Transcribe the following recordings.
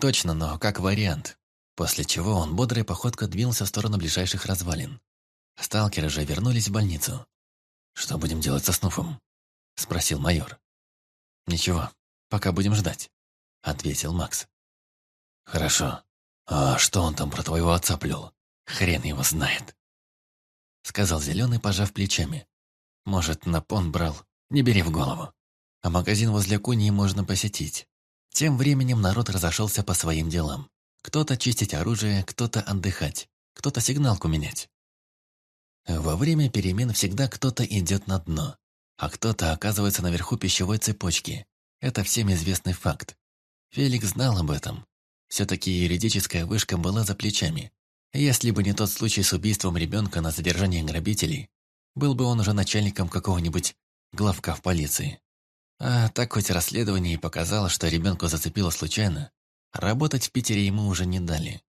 Точно, но как вариант. После чего он бодрой походкой двинулся в сторону ближайших развалин. Сталкеры же вернулись в больницу. «Что будем делать со Снуфом?» – спросил майор. «Ничего, пока будем ждать», – ответил Макс. «Хорошо. А что он там про твоего отца плел? Хрен его знает», – сказал Зеленый, пожав плечами. «Может, на пон брал? Не бери в голову. А магазин возле Кунии можно посетить». Тем временем народ разошелся по своим делам. Кто-то чистить оружие, кто-то отдыхать, кто-то сигналку менять. Во время перемен всегда кто-то идет на дно, а кто-то оказывается наверху пищевой цепочки. Это всем известный факт. Феликс знал об этом. Все-таки юридическая вышка была за плечами. Если бы не тот случай с убийством ребенка на задержании грабителей, был бы он уже начальником какого-нибудь главка в полиции. А так хоть расследование и показало, что ребенку зацепило случайно, работать в Питере ему уже не дали.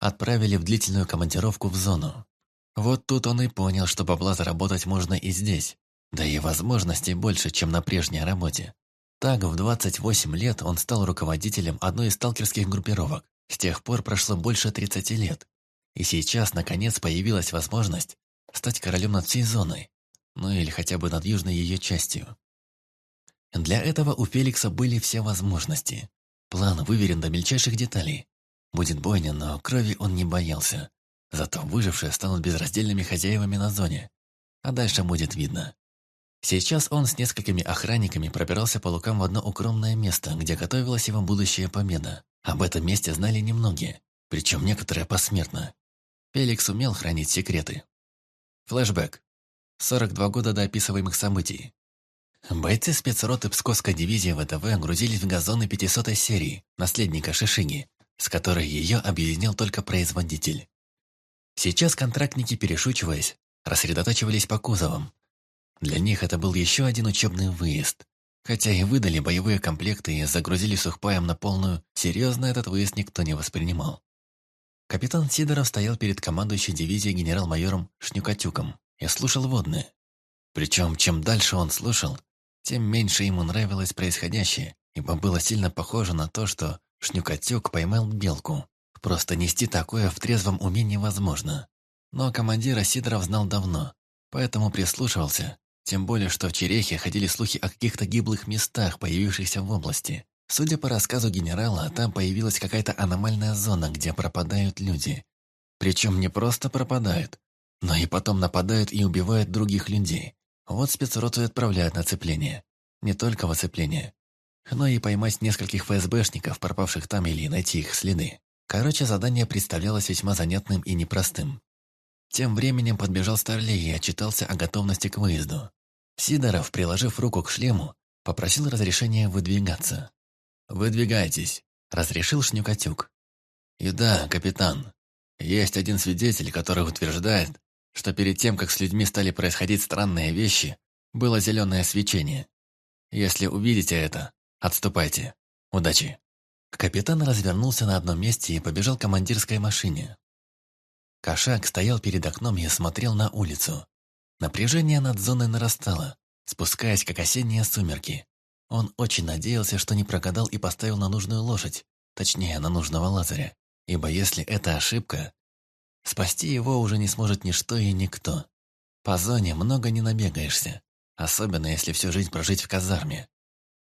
Отправили в длительную командировку в зону. Вот тут он и понял, что бабла заработать можно и здесь. Да и возможностей больше, чем на прежней работе. Так, в 28 лет он стал руководителем одной из сталкерских группировок. С тех пор прошло больше 30 лет. И сейчас, наконец, появилась возможность стать королем над всей зоной. Ну или хотя бы над южной ее частью. Для этого у Феликса были все возможности. План выверен до мельчайших деталей. Будет бойня, но крови он не боялся. Зато выжившие станут безраздельными хозяевами на зоне. А дальше будет видно. Сейчас он с несколькими охранниками пробирался по лукам в одно укромное место, где готовилась его будущая победа. Об этом месте знали немногие, причем некоторые посмертно. Феликс умел хранить секреты. Флэшбэк. 42 года до описываемых событий. Бойцы спецроты Псковской дивизии ВТВ грузились в газоны 500 серии, наследника Шишиги, с которой ее объединил только производитель. Сейчас контрактники, перешучиваясь, рассредотачивались по кузовам. Для них это был еще один учебный выезд. Хотя и выдали боевые комплекты и загрузили сухпаем на полную, серьезно этот выезд никто не воспринимал. Капитан Сидоров стоял перед командующей дивизией генерал-майором Шнюкатюком и слушал водные. Причем, чем дальше он слушал, тем меньше ему нравилось происходящее, ибо было сильно похоже на то, что Шнюкатюк поймал белку. Просто нести такое в трезвом уме невозможно. Но командира Сидоров знал давно, поэтому прислушивался. Тем более, что в Черехе ходили слухи о каких-то гиблых местах, появившихся в области. Судя по рассказу генерала, там появилась какая-то аномальная зона, где пропадают люди. Причем не просто пропадают, но и потом нападают и убивают других людей. Вот спецроту и отправляют на цепление. Не только в оцепление, но и поймать нескольких ФСБшников, пропавших там или найти их следы. Короче, задание представлялось весьма занятным и непростым. Тем временем подбежал Старлей и отчитался о готовности к выезду. Сидоров, приложив руку к шлему, попросил разрешения выдвигаться. «Выдвигайтесь», — разрешил Шнюкатюк. «И да, капитан, есть один свидетель, который утверждает, что перед тем, как с людьми стали происходить странные вещи, было зеленое свечение. Если увидите это, отступайте. Удачи!» Капитан развернулся на одном месте и побежал к командирской машине. Кошак стоял перед окном и смотрел на улицу. Напряжение над зоной нарастало, спускаясь как осенние сумерки. Он очень надеялся, что не прогадал и поставил на нужную лошадь, точнее, на нужного Лазаря. Ибо если это ошибка, спасти его уже не сможет ничто и никто. По зоне много не набегаешься, особенно если всю жизнь прожить в казарме.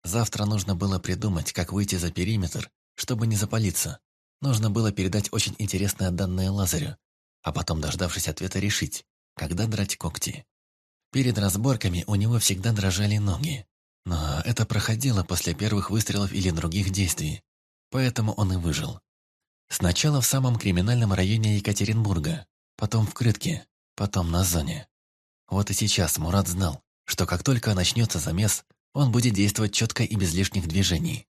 Завтра нужно было придумать, как выйти за периметр, чтобы не запалиться. Нужно было передать очень интересное данное Лазарю, а потом, дождавшись ответа, решить, когда драть когти. Перед разборками у него всегда дрожали ноги. Но это проходило после первых выстрелов или других действий. Поэтому он и выжил. Сначала в самом криминальном районе Екатеринбурга, потом в Крытке, потом на зоне. Вот и сейчас Мурат знал, что как только начнется замес, он будет действовать четко и без лишних движений.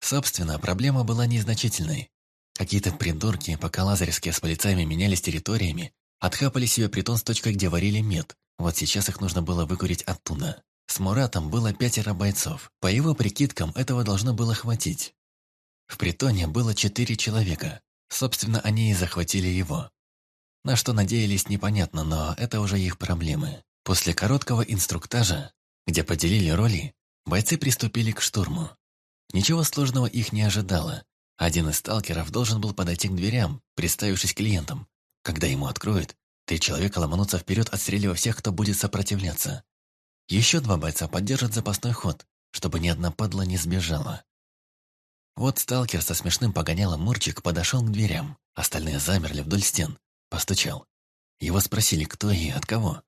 Собственно, проблема была незначительной. Какие-то придурки, пока лазаревские с полицаями менялись территориями, отхапали себе притон с точкой, где варили мед. Вот сейчас их нужно было выкурить оттуда. С Муратом было пятеро бойцов. По его прикидкам, этого должно было хватить. В притоне было четыре человека. Собственно, они и захватили его. На что надеялись, непонятно, но это уже их проблемы. После короткого инструктажа где поделили роли, бойцы приступили к штурму. Ничего сложного их не ожидало. Один из сталкеров должен был подойти к дверям, представившись клиентом. Когда ему откроют, три человека ломанутся вперед, отстреливая всех, кто будет сопротивляться. Еще два бойца поддержат запасной ход, чтобы ни одна падла не сбежала. Вот сталкер со смешным погонялом Мурчик подошел к дверям. Остальные замерли вдоль стен. Постучал. Его спросили, кто и от кого.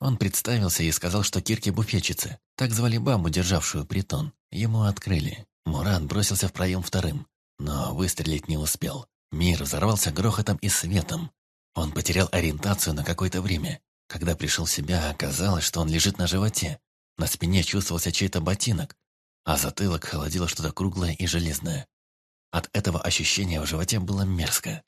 Он представился и сказал, что Кирки буфетчицы. Так звали бабу, державшую притон. Ему открыли. Мурат бросился в проем вторым, но выстрелить не успел. Мир взорвался грохотом и светом. Он потерял ориентацию на какое-то время. Когда пришел в себя, оказалось, что он лежит на животе. На спине чувствовался чей-то ботинок, а затылок холодило что-то круглое и железное. От этого ощущения в животе было мерзко.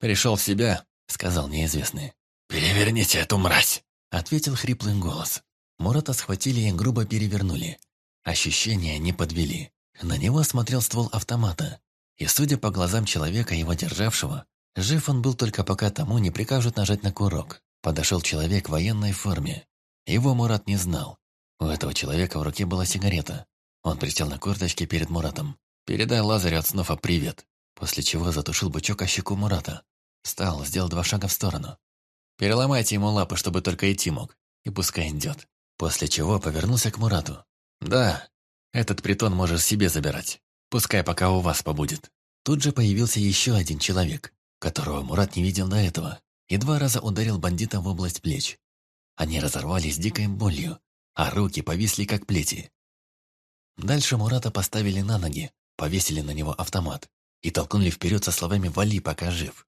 «Пришел в себя», — сказал неизвестный. «Переверните эту мразь!» — ответил хриплый голос. Мурата схватили и грубо перевернули. Ощущения не подвели. На него смотрел ствол автомата. И, судя по глазам человека, его державшего, жив он был только пока тому не прикажут нажать на курок. Подошел человек в военной форме. Его Мурат не знал. У этого человека в руке была сигарета. Он присел на корточки перед Муратом. «Передай Лазарю от снова привет», после чего затушил бычок о щеку Мурата. Встал, сделал два шага в сторону. «Переломайте ему лапы, чтобы только идти мог, и пускай идет». После чего повернулся к Мурату. «Да, этот притон можешь себе забирать. Пускай пока у вас побудет». Тут же появился еще один человек, которого Мурат не видел до этого, и два раза ударил бандита в область плеч. Они разорвались дикой болью, а руки повисли как плети. Дальше Мурата поставили на ноги, повесили на него автомат и толкнули вперед со словами «Вали, пока жив».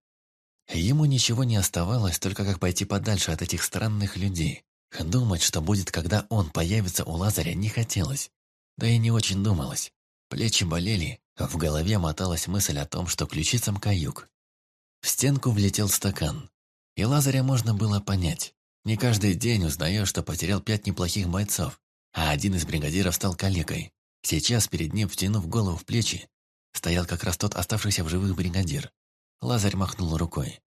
Ему ничего не оставалось, только как пойти подальше от этих странных людей. Думать, что будет, когда он появится у Лазаря, не хотелось. Да и не очень думалось. Плечи болели, в голове моталась мысль о том, что ключицам каюк. В стенку влетел стакан. И Лазаря можно было понять. Не каждый день узнаешь, что потерял пять неплохих бойцов, а один из бригадиров стал калекой. Сейчас перед ним, втянув голову в плечи, стоял как раз тот оставшийся в живых бригадир. Лазарь махнул рукой.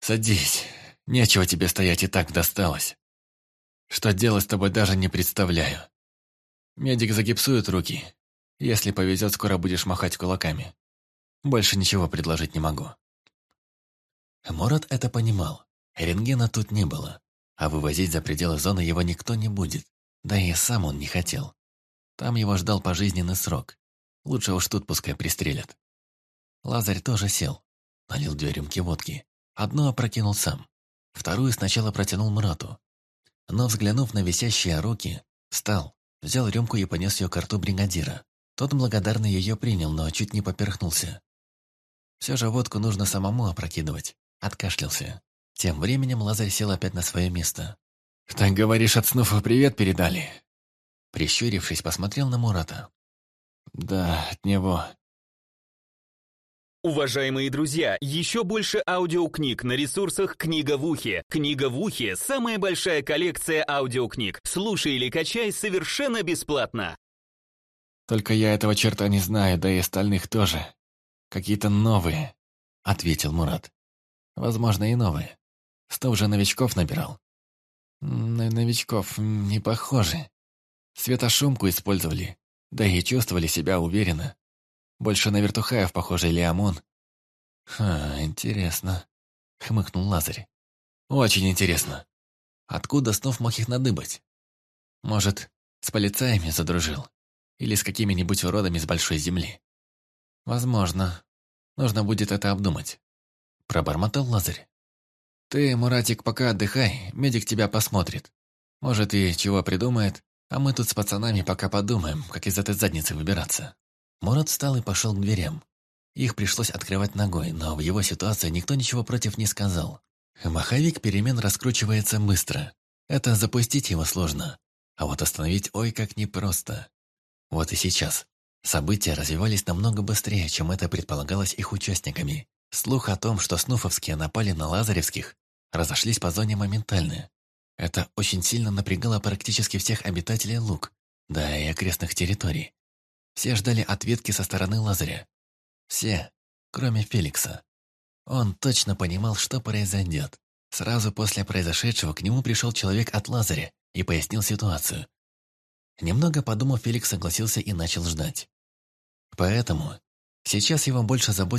«Садись, нечего тебе стоять и так досталось. Что делать с тобой даже не представляю. Медик загипсует руки. Если повезет, скоро будешь махать кулаками. Больше ничего предложить не могу». Мурат это понимал. Рентгена тут не было, а вывозить за пределы зоны его никто не будет. Да и сам он не хотел. Там его ждал пожизненный срок. Лучше уж тут пускай пристрелят. Лазарь тоже сел. Налил две рюмки водки. Одну опрокинул сам. Вторую сначала протянул Мурату. Но, взглянув на висящие руки, встал, взял рюмку и понес ее к рту бригадира. Тот благодарно ее принял, но чуть не поперхнулся. Все же водку нужно самому опрокидывать. Откашлялся. Тем временем Лазарь сел опять на свое место. «Так говоришь, от снов привет передали?» Прищурившись, посмотрел на Мурата. «Да, от него». Уважаемые друзья, еще больше аудиокниг на ресурсах «Книга в ухе». «Книга в ухе» — самая большая коллекция аудиокниг. Слушай или качай совершенно бесплатно. «Только я этого черта не знаю, да и остальных тоже. Какие-то новые», — ответил Мурат. «Возможно, и новые. Сто уже новичков набирал». «На новичков не похожи», Светошумку использовали, да и чувствовали себя уверенно. Больше на вертухаев похоже или ОМОН. «Ха, интересно», — хмыкнул Лазарь. «Очень интересно. Откуда снов мог их надыбать? Может, с полицаями задружил? Или с какими-нибудь уродами с большой земли? Возможно. Нужно будет это обдумать». Пробормотал Лазарь. «Ты, Муратик, пока отдыхай, медик тебя посмотрит. Может, и чего придумает, а мы тут с пацанами пока подумаем, как из этой задницы выбираться». Мурат встал и пошел к дверям. Их пришлось открывать ногой, но в его ситуации никто ничего против не сказал. Маховик перемен раскручивается быстро. Это запустить его сложно. А вот остановить ой как непросто. Вот и сейчас. События развивались намного быстрее, чем это предполагалось их участниками. Слух о том, что снуфовские напали на лазаревских, разошлись по зоне моментально. Это очень сильно напрягало практически всех обитателей Лук, да и окрестных территорий. Все ждали ответки со стороны Лазаря. Все, кроме Феликса. Он точно понимал, что произойдет. Сразу после произошедшего к нему пришел человек от Лазаря и пояснил ситуацию. Немного подумав, Феликс согласился и начал ждать. Поэтому Сейчас его больше заботил